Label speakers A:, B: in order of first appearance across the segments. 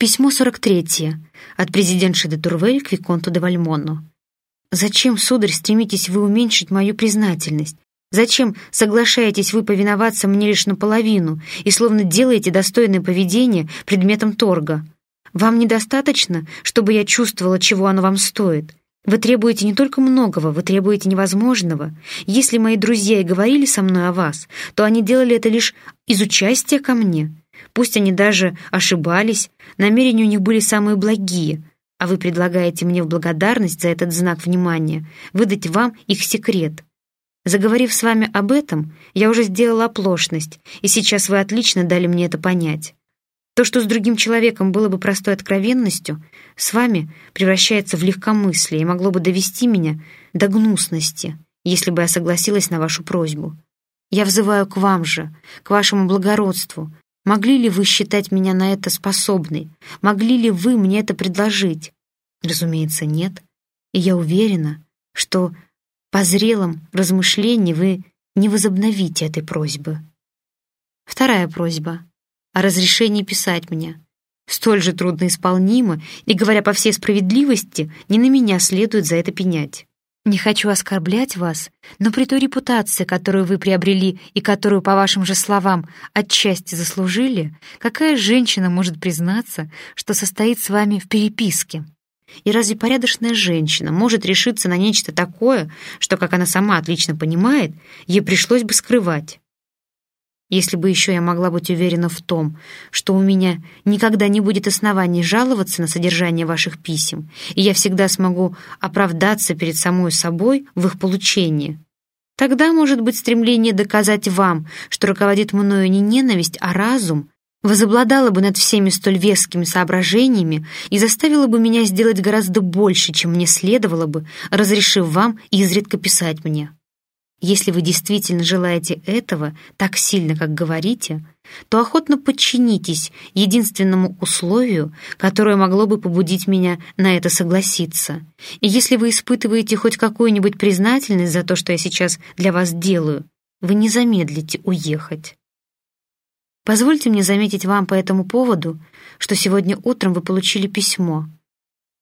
A: Письмо 43 от президентши де Турвель к Виконту де Вальмону. «Зачем, сударь, стремитесь вы уменьшить мою признательность? Зачем соглашаетесь вы повиноваться мне лишь наполовину и словно делаете достойное поведение предметом торга? Вам недостаточно, чтобы я чувствовала, чего оно вам стоит? Вы требуете не только многого, вы требуете невозможного. Если мои друзья и говорили со мной о вас, то они делали это лишь из участия ко мне». Пусть они даже ошибались, намерения у них были самые благие, а вы предлагаете мне в благодарность за этот знак внимания выдать вам их секрет. Заговорив с вами об этом, я уже сделала оплошность, и сейчас вы отлично дали мне это понять. То, что с другим человеком было бы простой откровенностью, с вами превращается в легкомыслие и могло бы довести меня до гнусности, если бы я согласилась на вашу просьбу. Я взываю к вам же, к вашему благородству, Могли ли вы считать меня на это способной? Могли ли вы мне это предложить? Разумеется, нет. И я уверена, что по зрелом размышлении вы не возобновите этой просьбы. Вторая просьба — о разрешении писать мне. Столь же трудноисполнима, и, говоря по всей справедливости, не на меня следует за это пенять. Не хочу оскорблять вас, но при той репутации, которую вы приобрели и которую, по вашим же словам, отчасти заслужили, какая женщина может признаться, что состоит с вами в переписке? И разве порядочная женщина может решиться на нечто такое, что, как она сама отлично понимает, ей пришлось бы скрывать? Если бы еще я могла быть уверена в том, что у меня никогда не будет оснований жаловаться на содержание ваших писем, и я всегда смогу оправдаться перед самой собой в их получении, тогда, может быть, стремление доказать вам, что руководит мною не ненависть, а разум, возобладало бы над всеми столь вескими соображениями и заставило бы меня сделать гораздо больше, чем мне следовало бы, разрешив вам изредка писать мне. Если вы действительно желаете этого так сильно, как говорите, то охотно подчинитесь единственному условию, которое могло бы побудить меня на это согласиться. И если вы испытываете хоть какую-нибудь признательность за то, что я сейчас для вас делаю, вы не замедлите уехать. Позвольте мне заметить вам по этому поводу, что сегодня утром вы получили письмо,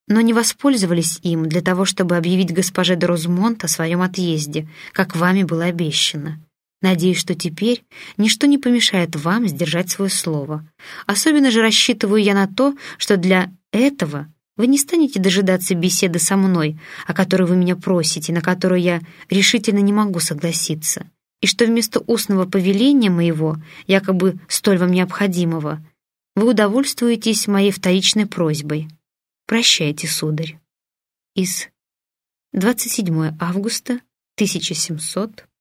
A: но не воспользовались им для того, чтобы объявить госпоже де Розмонт о своем отъезде, как вами было обещано. Надеюсь, что теперь ничто не помешает вам сдержать свое слово. Особенно же рассчитываю я на то, что для этого вы не станете дожидаться беседы со мной, о которой вы меня просите, на которую я решительно не могу согласиться, и что вместо устного повеления моего, якобы столь вам необходимого, вы удовольствуетесь моей вторичной просьбой. Прощайте, сударь. Из 27 августа 1700